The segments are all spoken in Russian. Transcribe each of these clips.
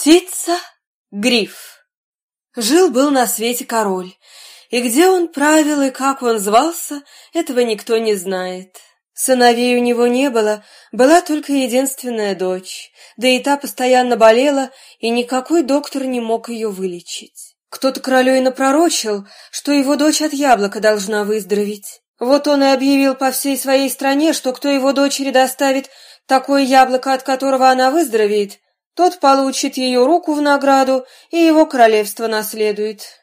Птица Гриф Жил-был на свете король, и где он правил и как он звался, этого никто не знает. Сыновей у него не было, была только единственная дочь, да и та постоянно болела, и никакой доктор не мог ее вылечить. Кто-то королю и напророчил, что его дочь от яблока должна выздороветь. Вот он и объявил по всей своей стране, что кто его дочери доставит такое яблоко, от которого она выздоровеет, тот получит ее руку в награду, и его королевство наследует.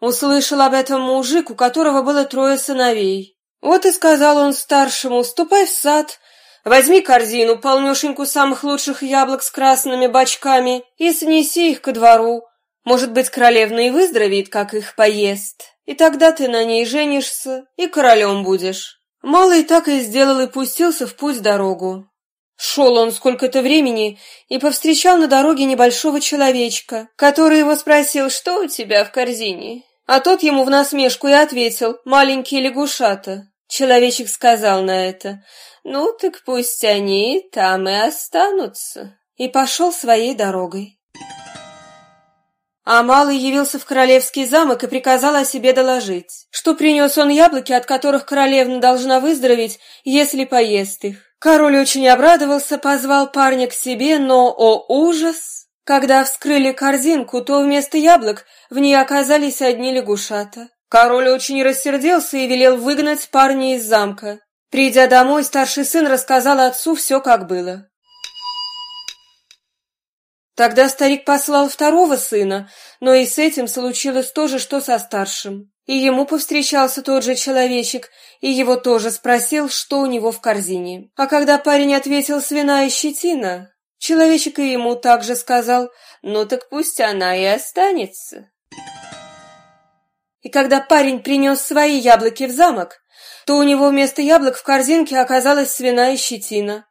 Услышал об этом мужик, у которого было трое сыновей. Вот и сказал он старшему, ступай в сад, возьми корзину, полнешеньку самых лучших яблок с красными бочками и снеси их ко двору. Может быть, королевна и выздоровеет, как их поест. И тогда ты на ней женишься и королем будешь. Малый так и сделал и пустился в путь дорогу. Шел он сколько-то времени и повстречал на дороге небольшого человечка, который его спросил, что у тебя в корзине. А тот ему в насмешку и ответил, маленькие лягушата. Человечек сказал на это, ну так пусть они там и останутся. И пошел своей дорогой. А Малый явился в королевский замок и приказал о себе доложить, что принес он яблоки, от которых королевна должна выздороветь, если поест их. Король очень обрадовался, позвал парня к себе, но, о ужас! Когда вскрыли корзинку, то вместо яблок в ней оказались одни лягушата. Король очень рассердился и велел выгнать парня из замка. Придя домой, старший сын рассказал отцу все, как было. Тогда старик послал второго сына, но и с этим случилось то же, что со старшим. И ему повстречался тот же человечек, и его тоже спросил, что у него в корзине. А когда парень ответил «свиная щетина», человечек и ему также сказал «ну так пусть она и останется». И когда парень принес свои яблоки в замок, то у него вместо яблок в корзинке оказалась свиная щетина.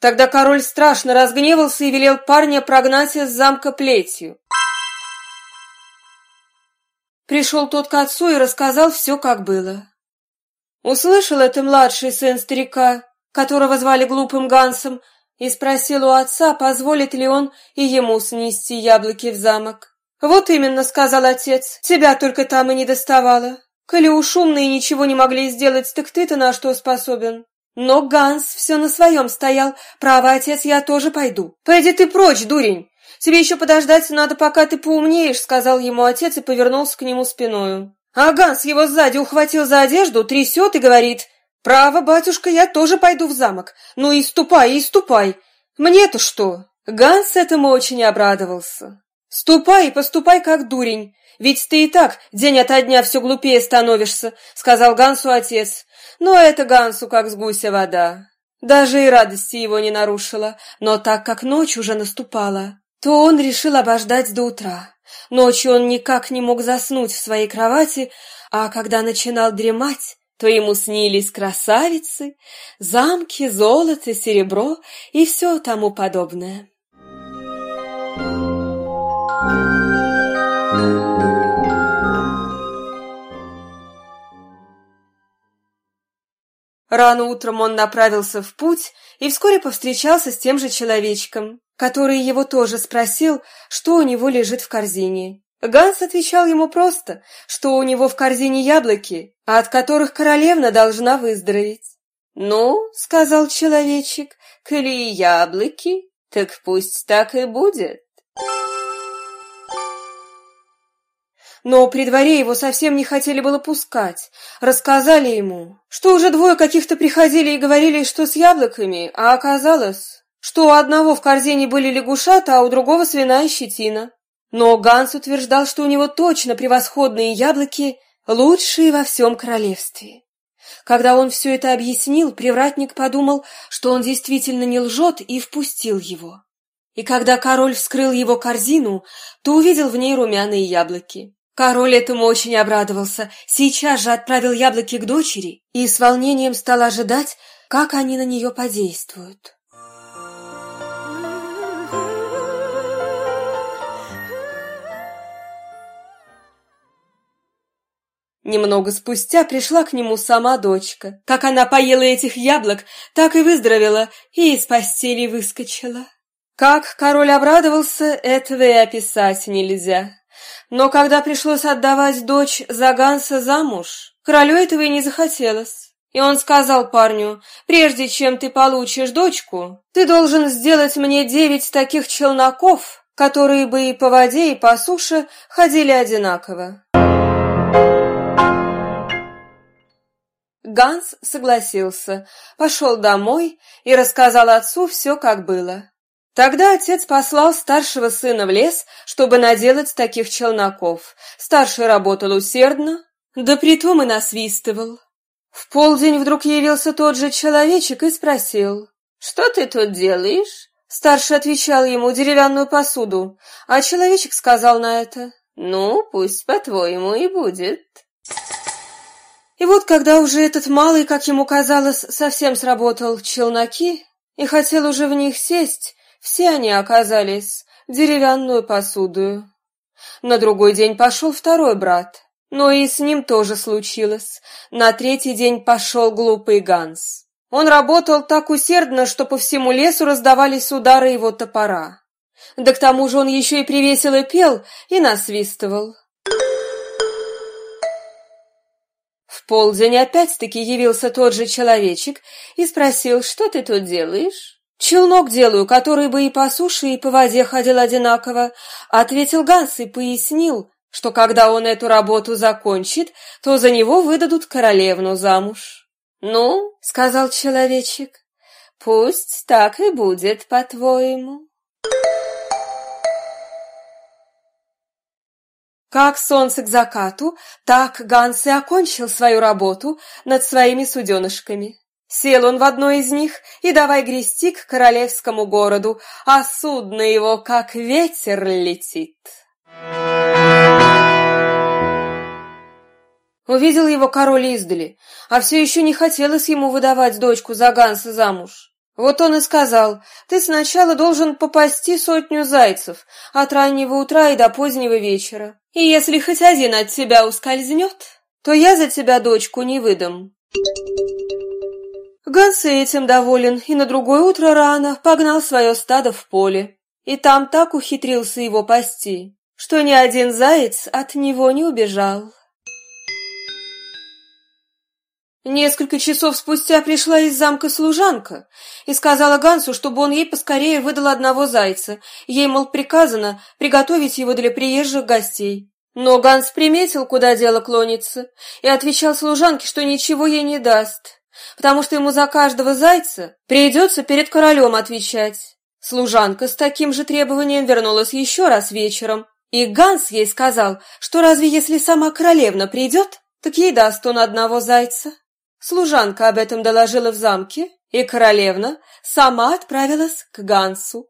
Тогда король страшно разгневался и велел парня прогнать из замка плетью. Пришел тот к отцу и рассказал все, как было. Услышал это младший сын старика, которого звали глупым Гансом, и спросил у отца, позволит ли он и ему снести яблоки в замок. «Вот именно», — сказал отец, — «тебя только там и не доставало. Коли уж умные ничего не могли сделать, так ты-то на что способен?» Но Ганс все на своем стоял. «Право, отец, я тоже пойду». «Пойди ты прочь, дурень! Тебе еще подождать надо, пока ты поумнеешь», — сказал ему отец и повернулся к нему спиною. А Ганс его сзади ухватил за одежду, трясет и говорит, «Право, батюшка, я тоже пойду в замок. Ну и ступай, и ступай. Мне-то что?» Ганс этому очень обрадовался. «Ступай и поступай как дурень, ведь ты и так день ото дня все глупее становишься», — сказал Гансу отец. Но это Гансу как с гуся вода. Даже и радости его не нарушила, но так как ночь уже наступала, то он решил обождать до утра. Ночью он никак не мог заснуть в своей кровати, а когда начинал дремать, то ему снились красавицы, замки, золото, серебро и все тому подобное. Рано утром он направился в путь и вскоре повстречался с тем же человечком, который его тоже спросил, что у него лежит в корзине. Ганс отвечал ему просто, что у него в корзине яблоки, от которых королевна должна выздороветь. «Ну, — сказал человечек, — коли яблоки, так пусть так и будет». но при дворе его совсем не хотели было пускать. Рассказали ему, что уже двое каких-то приходили и говорили, что с яблоками, а оказалось, что у одного в корзине были лягушата, а у другого свиная щетина. Но Ганс утверждал, что у него точно превосходные яблоки, лучшие во всем королевстве. Когда он все это объяснил, привратник подумал, что он действительно не лжет, и впустил его. И когда король вскрыл его корзину, то увидел в ней румяные яблоки. Король этому очень обрадовался, сейчас же отправил яблоки к дочери и с волнением стал ожидать, как они на нее подействуют. Немного спустя пришла к нему сама дочка. Как она поела этих яблок, так и выздоровела и из постели выскочила. Как король обрадовался, этого и описать нельзя. Но когда пришлось отдавать дочь за Ганса замуж, королю этого и не захотелось. И он сказал парню, прежде чем ты получишь дочку, ты должен сделать мне девять таких челноков, которые бы и по воде, и по суше ходили одинаково. Ганс согласился, пошел домой и рассказал отцу все, как было. Тогда отец послал старшего сына в лес, чтобы наделать таких челноков. Старший работал усердно, да притом и насвистывал. В полдень вдруг явился тот же человечек и спросил, «Что ты тут делаешь?» Старший отвечал ему деревянную посуду, а человечек сказал на это, «Ну, пусть по-твоему и будет». И вот когда уже этот малый, как ему казалось, совсем сработал челноки и хотел уже в них сесть, все они оказались деревянную посуду. На другой день пошел второй брат, но и с ним тоже случилось. На третий день пошел глупый Ганс. Он работал так усердно, что по всему лесу раздавались удары его топора. Да к тому же он еще и привесело пел и насвистывал. В полдень опять-таки явился тот же человечек и спросил, что ты тут делаешь? «Челнок делаю, который бы и по суше, и по воде ходил одинаково», — ответил Ганс и пояснил, что когда он эту работу закончит, то за него выдадут королевну замуж. «Ну», — сказал человечек, — «пусть так и будет, по-твоему». Как солнце к закату, так Ганс и окончил свою работу над своими суденышками. Сел он в одно из них и давай грести к королевскому городу, а судно его как ветер летит. Увидел его король издали, а все еще не хотелось ему выдавать дочку за Ганса замуж. Вот он и сказал, ты сначала должен попасти сотню зайцев от раннего утра и до позднего вечера. И если хоть один от тебя ускользнет, то я за тебя дочку не выдам. Ганс этим доволен и на другое утро рано погнал свое стадо в поле. И там так ухитрился его пасти, что ни один заяц от него не убежал. Несколько часов спустя пришла из замка служанка и сказала Гансу, чтобы он ей поскорее выдал одного зайца. Ей, мол, приказано приготовить его для приезжих гостей. Но Ганс приметил, куда дело клонится, и отвечал служанке, что ничего ей не даст потому что ему за каждого зайца придется перед королем отвечать. Служанка с таким же требованием вернулась еще раз вечером, и Ганс ей сказал, что разве если сама королевна придет, так ей даст он одного зайца. Служанка об этом доложила в замке, и королевна сама отправилась к Гансу.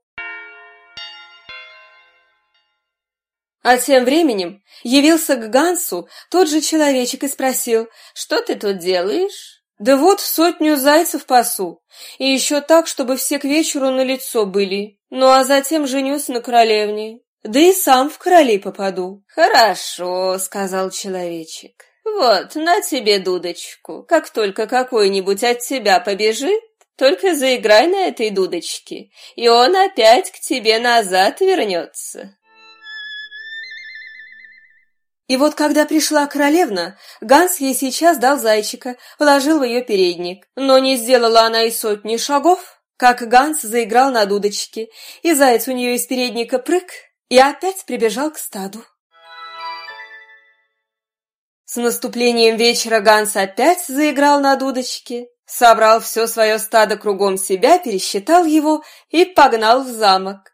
А тем временем явился к Гансу тот же человечек и спросил, «Что ты тут делаешь?» Да вот сотню зайцев пасу, и еще так, чтобы все к вечеру на лицо были. Ну а затем женюсь на королевне, да и сам в короли попаду. Хорошо, сказал человечек. Вот, на тебе дудочку. Как только какой-нибудь от тебя побежит, только заиграй на этой дудочке, и он опять к тебе назад вернется. И вот когда пришла королевна, Ганс ей сейчас дал зайчика, положил в ее передник. Но не сделала она и сотни шагов, как Ганс заиграл на дудочке, и заяц у нее из передника прыг и опять прибежал к стаду. С наступлением вечера Ганс опять заиграл на дудочке, собрал все свое стадо кругом себя, пересчитал его и погнал в замок.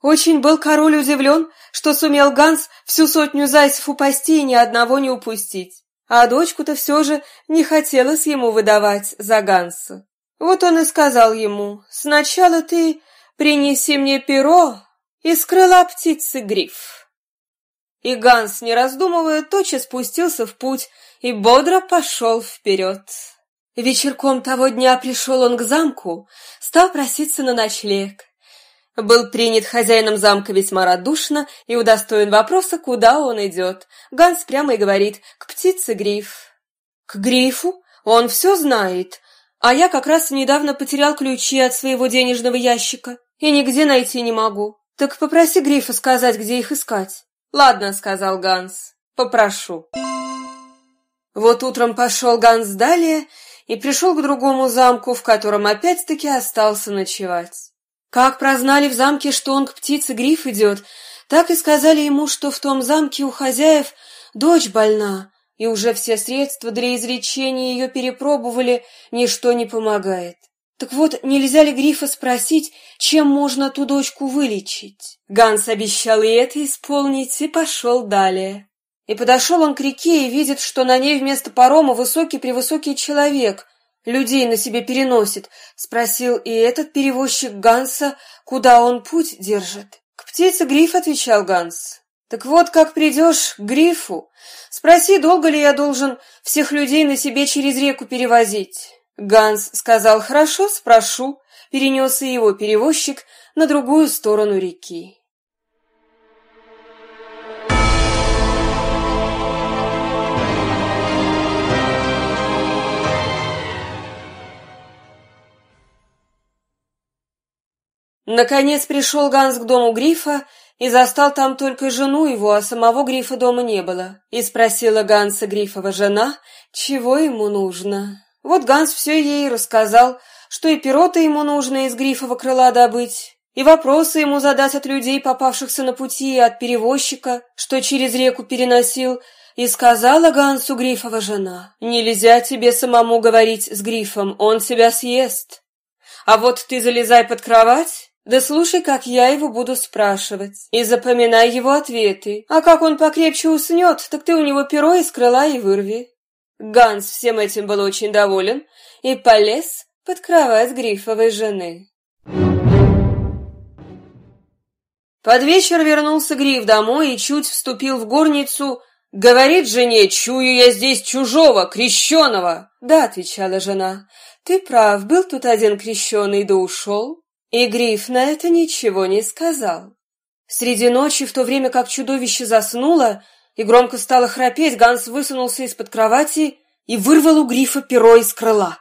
Очень был король удивлен, что сумел Ганс всю сотню зайцев упасти и ни одного не упустить. А дочку-то все же не хотелось ему выдавать за Ганса. Вот он и сказал ему, «Сначала ты принеси мне перо из крыла птицы гриф». И Ганс, не раздумывая, тотчас спустился в путь и бодро пошел вперед. Вечерком того дня пришел он к замку, стал проситься на ночлег. Был принят хозяином замка весьма радушно и удостоен вопроса, куда он идет. Ганс прямо и говорит «к птице Гриф». «К Грифу? Он все знает. А я как раз недавно потерял ключи от своего денежного ящика и нигде найти не могу. Так попроси Грифа сказать, где их искать. Ладно, сказал Ганс, попрошу. Вот утром пошел Ганс далее и пришел к другому замку, в котором опять-таки остался ночевать. Как прознали в замке, что он к птице Гриф идет, так и сказали ему, что в том замке у хозяев дочь больна, и уже все средства для излечения ее перепробовали, ничто не помогает. Так вот, нельзя ли Грифа спросить, чем можно ту дочку вылечить? Ганс обещал и это исполнить, и пошел далее. И подошел он к реке и видит, что на ней вместо парома высокий-превысокий человек, людей на себе переносит. Спросил и этот перевозчик Ганса, куда он путь держит. «К птице Гриф», — отвечал Ганс. «Так вот, как придешь к Грифу, спроси, долго ли я должен всех людей на себе через реку перевозить». Ганс сказал «Хорошо, спрошу», перенес и его перевозчик на другую сторону реки. Наконец пришел Ганс к дому Грифа и застал там только жену его, а самого Грифа дома не было. И спросила Ганса Грифова жена, чего ему нужно. Вот Ганс все ей рассказал, что и перо-то ему нужно из грифового крыла добыть, и вопросы ему задать от людей, попавшихся на пути, и от перевозчика, что через реку переносил, и сказала Гансу Грифова жена, «Нельзя тебе самому говорить с Грифом, он тебя съест. А вот ты залезай под кровать, да слушай, как я его буду спрашивать, и запоминай его ответы, а как он покрепче уснет, так ты у него перо из крыла и вырви». Ганс всем этим был очень доволен и полез под кровать грифовой жены. Под вечер вернулся Гриф домой и чуть вступил в горницу. «Говорит жене, чую я здесь чужого, крещеного!» «Да», — отвечала жена, — «ты прав, был тут один крещеный, да ушел». И Гриф на это ничего не сказал. Среди ночи, в то время как чудовище заснуло, и громко стало храпеть, Ганс высунулся из-под кровати и вырвал у Грифа перо из крыла.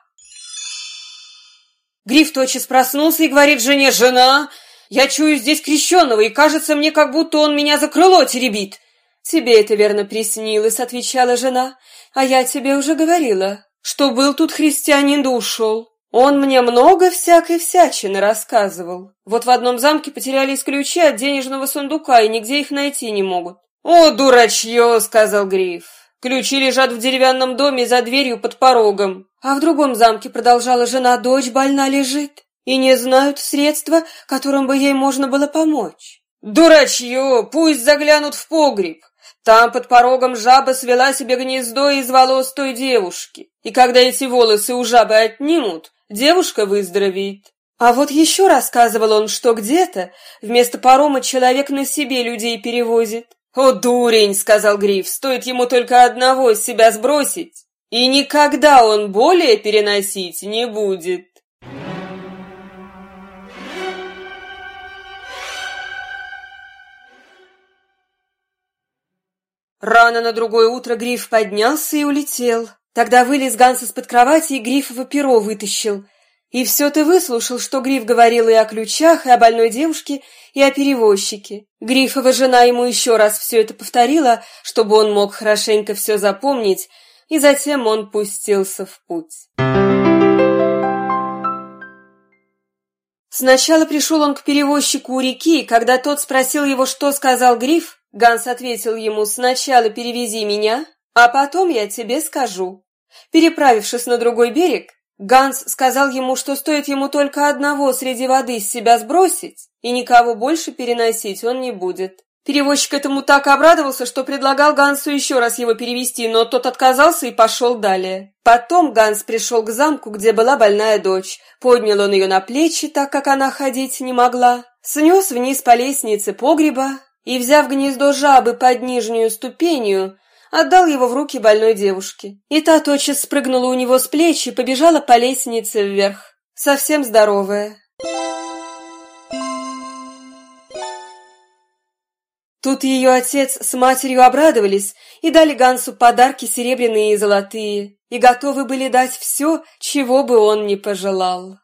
Гриф тотчас проснулся и говорит жене, «Жена, я чую здесь крещеного, и кажется мне, как будто он меня за крыло теребит». «Тебе это верно приснилось», — отвечала жена, «а я тебе уже говорила, что был тут христианин да ушел. Он мне много всякой всячины рассказывал. Вот в одном замке потерялись ключи от денежного сундука, и нигде их найти не могут. «О, дурачье!» — сказал Гриф. «Ключи лежат в деревянном доме за дверью под порогом». А в другом замке продолжала жена, дочь больна лежит, и не знают средства, которым бы ей можно было помочь. «Дурачье! Пусть заглянут в погреб!» Там под порогом жаба свела себе гнездо из волос той девушки. И когда эти волосы у жабы отнимут, девушка выздоровеет. А вот еще рассказывал он, что где-то вместо парома человек на себе людей перевозит. «О, дурень!» — сказал Гриф, — «стоит ему только одного с себя сбросить, и никогда он более переносить не будет». Рано на другое утро Гриф поднялся и улетел. Тогда вылез Ганс из-под кровати и Грифово перо вытащил — и все ты выслушал, что Гриф говорил и о ключах, и о больной девушке, и о перевозчике. Грифова жена ему еще раз все это повторила, чтобы он мог хорошенько все запомнить, и затем он пустился в путь. Сначала пришел он к перевозчику у реки, когда тот спросил его, что сказал Гриф, Ганс ответил ему «Сначала перевези меня, а потом я тебе скажу». Переправившись на другой берег, Ганс сказал ему, что стоит ему только одного среди воды с себя сбросить, и никого больше переносить он не будет. Перевозчик этому так обрадовался, что предлагал Гансу еще раз его перевести, но тот отказался и пошел далее. Потом Ганс пришел к замку, где была больная дочь. Поднял он ее на плечи, так как она ходить не могла. Снес вниз по лестнице погреба и, взяв гнездо жабы под нижнюю ступенью, отдал его в руки больной девушке. И та тотчас спрыгнула у него с плеч и побежала по лестнице вверх, совсем здоровая. Тут ее отец с матерью обрадовались и дали Гансу подарки серебряные и золотые. и готовы были дать все, чего бы он ни пожелал.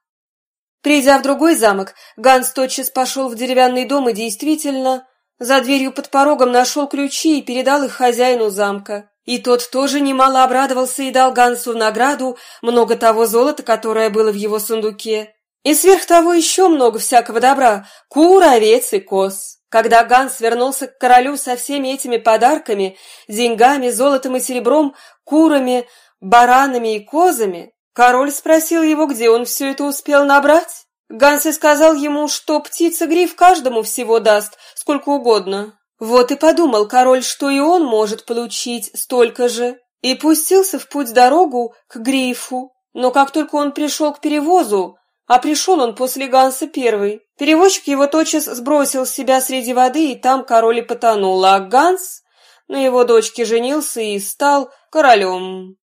Придя в другой замок, Ганс тотчас пошел в деревянный дом и действительно за дверью под порогом нашел ключи и передал их хозяину замка. И тот тоже немало обрадовался и дал Гансу награду много того золота, которое было в его сундуке. И сверх того еще много всякого добра – кур, овец и коз. Когда Ганс вернулся к королю со всеми этими подарками, деньгами, золотом и серебром, курами, баранами и козами, король спросил его, где он все это успел набрать. Ганс и сказал ему, что птица-гриф каждому всего даст, сколько угодно. Вот и подумал король, что и он может получить столько же, и пустился в путь-дорогу к грифу. Но как только он пришел к перевозу, а пришел он после Ганса первый. Перевозчик его тотчас сбросил с себя среди воды, и там король и потонул, а Ганс на его дочке женился и стал королем.